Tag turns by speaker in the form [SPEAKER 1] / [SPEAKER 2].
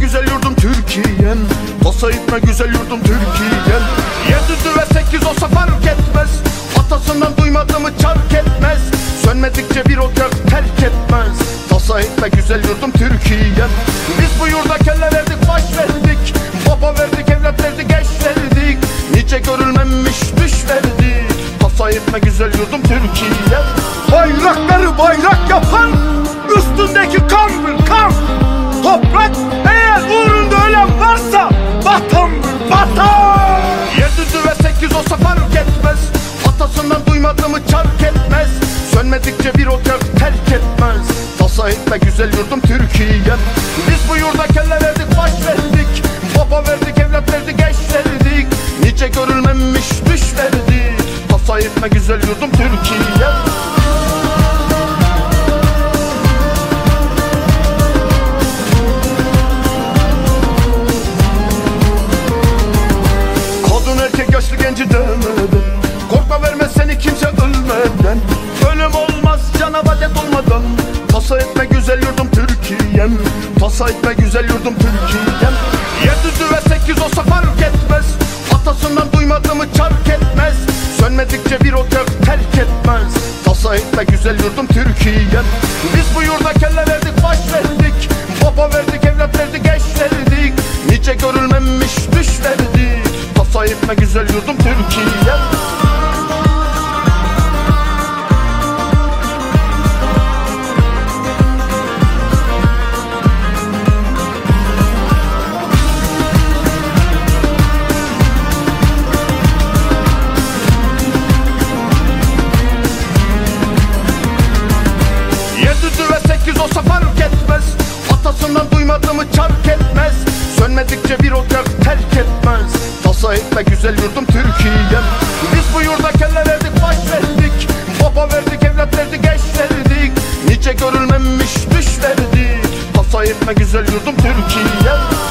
[SPEAKER 1] güzel yurdum Türkiye'm. Tasa etme güzel yurdum Türkiye'm. Yedi ve sekiz olsa fark etmez. Atasından duymadı mı çark etmez. Sönmedikçe bir ocak terk etmez. Tasa etme güzel yurdum Türkiye'm. Biz bu yurda kelle verdik baş verdik. Baba verdik evlat verdik eş verdik. Nice görülmemiş düş verdik. Tasa etme güzel yurdum Türkiye Bayrakları bayrak yapan Üstündeki kandır güzel yurdum Türkiye. Biz bu yurda kelle verdik baş verdik. Baba verdik evlat verdik eş verdik. Nice görülmemiş düş verdik. Tasa etme güzel yurdum Türkiye. Kadın erkek yaşlı genci demeden Korkma vermez seni kimse ölmeden. Ölüm olmaz cana vadet olmadan Tasa etme güzel yurdum Türkiye'm. Tasa etme güzel yurdum Türkiye'm. Yedi ve sekiz olsa fark etmez. Atasından duymadı mı çark etmez. Sönmedikçe bir ocak terk etmez. Tasa etme güzel yurdum Türkiye'm. Biz bu yurda kelle verdik baş verdik. Baba verdik evlat verdik eş verdik. Nice görülmemiş düş verdik. Tasa etme güzel yurdum Türkiye olsa fark etmez Atasından duymadı mı çark etmez. Sönmedikçe bir ocak terk etmez. Tasa etme güzel yurdum Türkiye'm. Biz bu yurda kelle verdik baş verdik Baba verdik evlat verdik eş verdik. Nice görülmemiş düş verdik. Tasa etme güzel yurdum Türkiye'm